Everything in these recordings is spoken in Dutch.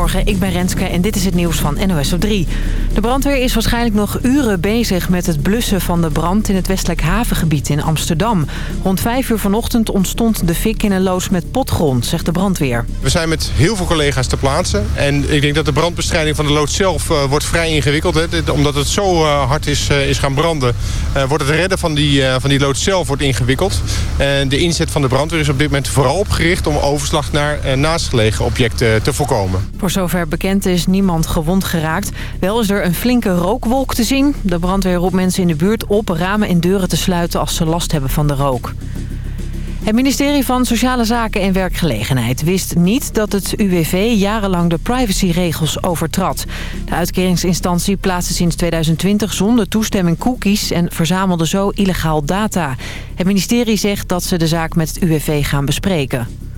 Goedemorgen, ik ben Renske en dit is het nieuws van NOS op 3. De brandweer is waarschijnlijk nog uren bezig met het blussen van de brand in het westelijk havengebied in Amsterdam. Rond 5 uur vanochtend ontstond de fik in een loods met potgrond, zegt de brandweer. We zijn met heel veel collega's ter plaatse. En ik denk dat de brandbestrijding van de loods zelf uh, wordt vrij ingewikkeld. Hè. Omdat het zo uh, hard is, uh, is gaan branden, wordt het redden van die, van die loods zelf wordt ingewikkeld. En de inzet van de brandweer is op dit moment vooral opgericht om overslag naar naastgelegen objecten te voorkomen. Voor zover bekend is niemand gewond geraakt. Wel is er een flinke rookwolk te zien. De brandweer roept mensen in de buurt op ramen en deuren te sluiten als ze last hebben van de rook. Het ministerie van Sociale Zaken en Werkgelegenheid wist niet dat het UWV jarenlang de privacyregels overtrad. De uitkeringsinstantie plaatste sinds 2020 zonder toestemming cookies en verzamelde zo illegaal data. Het ministerie zegt dat ze de zaak met het UWV gaan bespreken.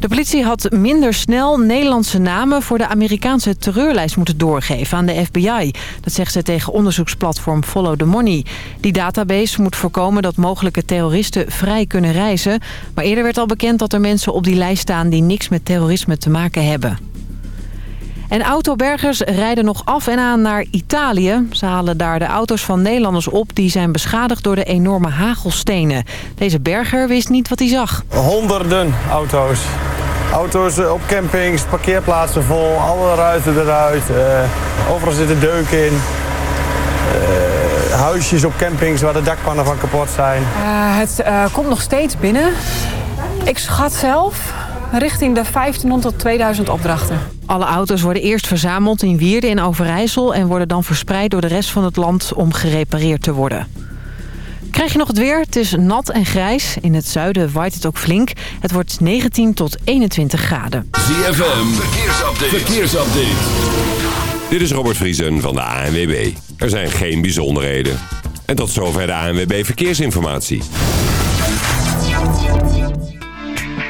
De politie had minder snel Nederlandse namen voor de Amerikaanse terreurlijst moeten doorgeven aan de FBI. Dat zegt ze tegen onderzoeksplatform Follow the Money. Die database moet voorkomen dat mogelijke terroristen vrij kunnen reizen. Maar eerder werd al bekend dat er mensen op die lijst staan die niks met terrorisme te maken hebben. En autobergers rijden nog af en aan naar Italië. Ze halen daar de auto's van Nederlanders op die zijn beschadigd door de enorme hagelstenen. Deze berger wist niet wat hij zag. Honderden auto's. Auto's eh, op campings, parkeerplaatsen vol, alle ruiten eruit. Uh, overal zitten deuken in. Uh, huisjes op campings waar de dakpannen van kapot zijn. Uh, het komt nog steeds binnen. Ik schat zelf richting de 1500 tot 2000 opdrachten. Alle auto's worden eerst verzameld in Wierden in Overijssel... en worden dan verspreid door de rest van het land om gerepareerd te worden. Krijg je nog het weer? Het is nat en grijs. In het zuiden waait het ook flink. Het wordt 19 tot 21 graden. ZFM, verkeersupdate. verkeersupdate. Dit is Robert Vriesen van de ANWB. Er zijn geen bijzonderheden. En tot zover de ANWB Verkeersinformatie.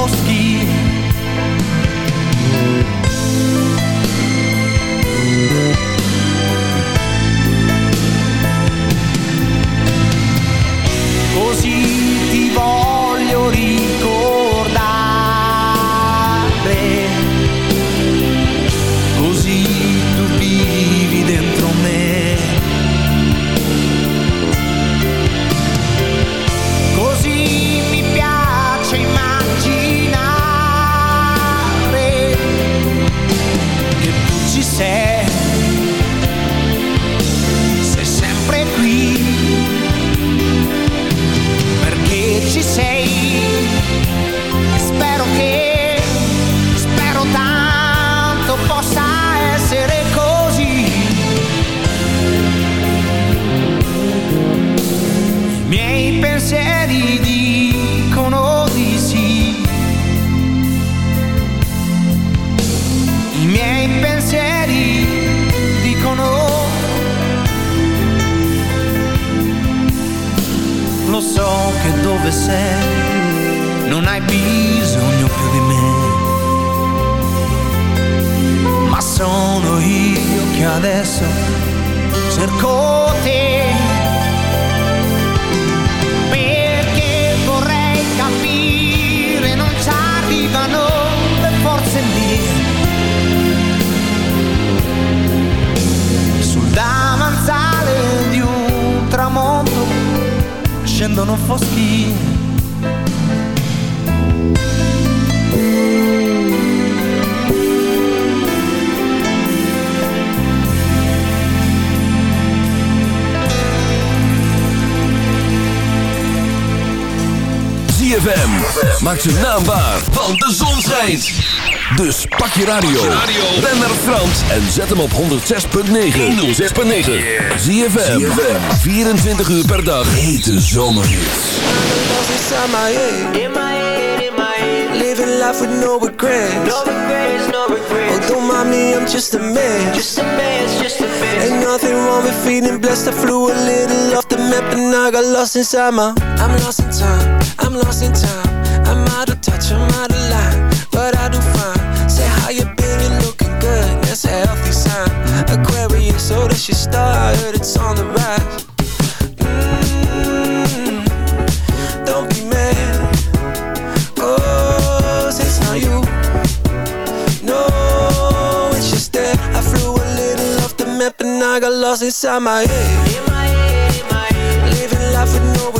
fosquito je radio. Ben naar Frans en zet hem op 106.9. 106.9. ZFM. 24 uur per dag. Hete zomerhits. Living life with no regrets. No regrets, no regrets. Oh, don't mind me, I'm just a man. Just a man, just a man. Ain't nothing wrong with feeling blessed. I flew a little off the map and I got lost inside my. I'm lost in time. I'm lost in time. I'm out of touch. I'm out of line. Aquarius, so that's your star. I heard it's on the rise. Mm, don't be mad. Oh, it's not you. No, it's just that I flew a little off the map and I got lost inside my head. Living life with no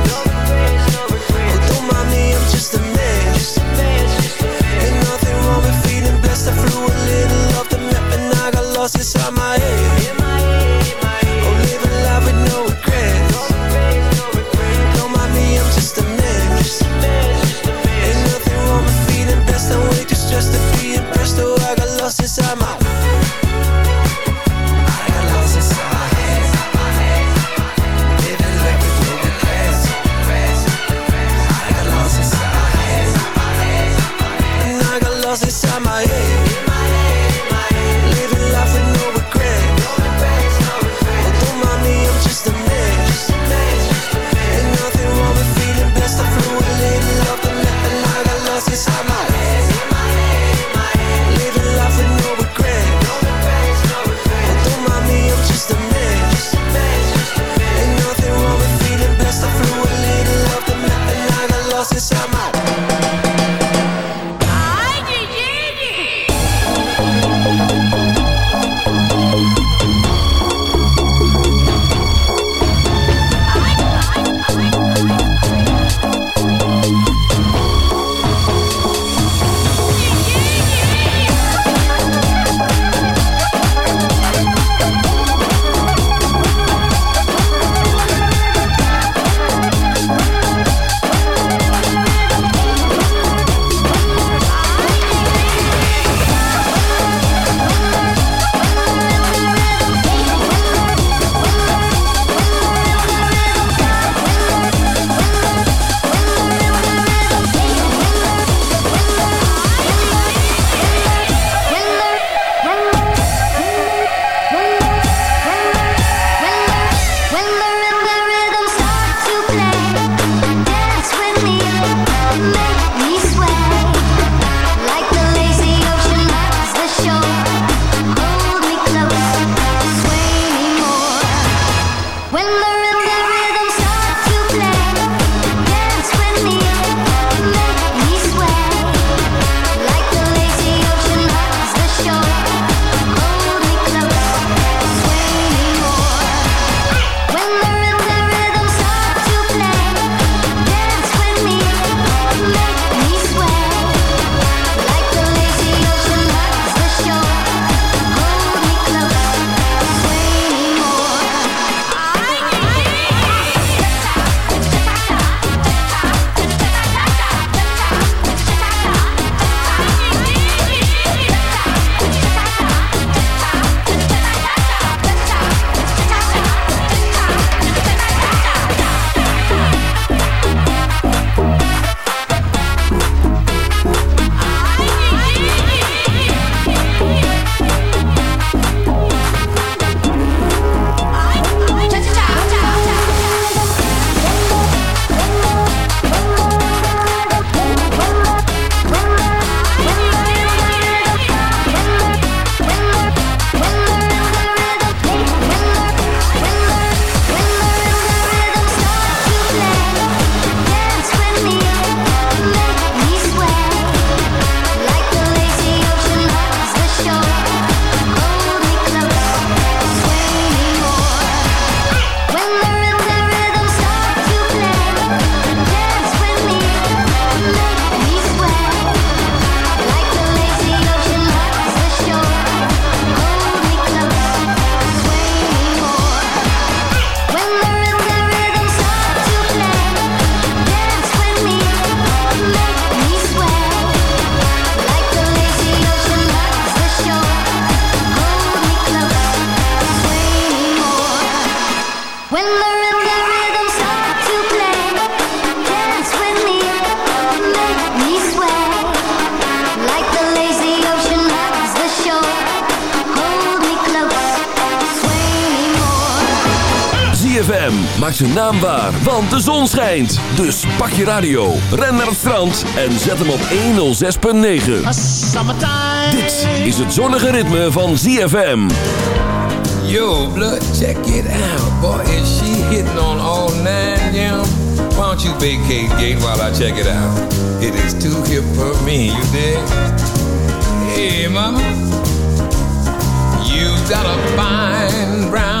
lost inside my head. Oh, living life with no regrets. Don't mind me, I'm just a man. Ain't nothing wrong with feeling blessed. I'm way too stressed to be impressed. Oh, I got lost inside my. ZFM maakt zijn naam waar, want de zon schijnt. Dus pak je radio, ren naar het strand en zet hem op 106.9. Dit is het zonnige ritme van ZFM. Yo, blood, check it out. Boy, is she hitting on all nine, yeah. Why don't you vacate gate while I check it out? It is too hip for me, you dig? Hey, mama. You've got a fine brown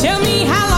Tell me how long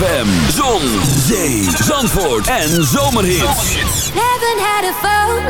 ZFM, Zon, Zee, Zandvoort en Zomerhits. Haven't had a phone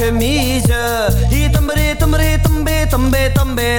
Chemise. Il tomberait, tomberait, tombé, tombé,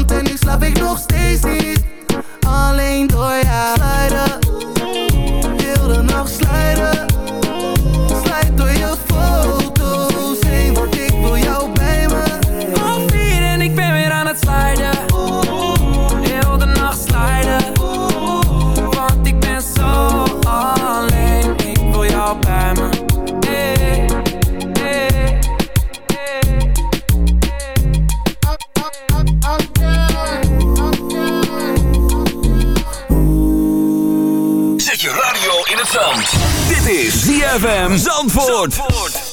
komt en nu slaap ik nog steeds niet. Alleen door jou ZFM Zandvoort. Zandvoort.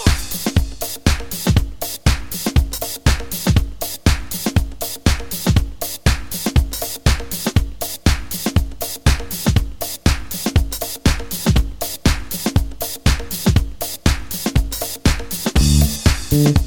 Mm -hmm.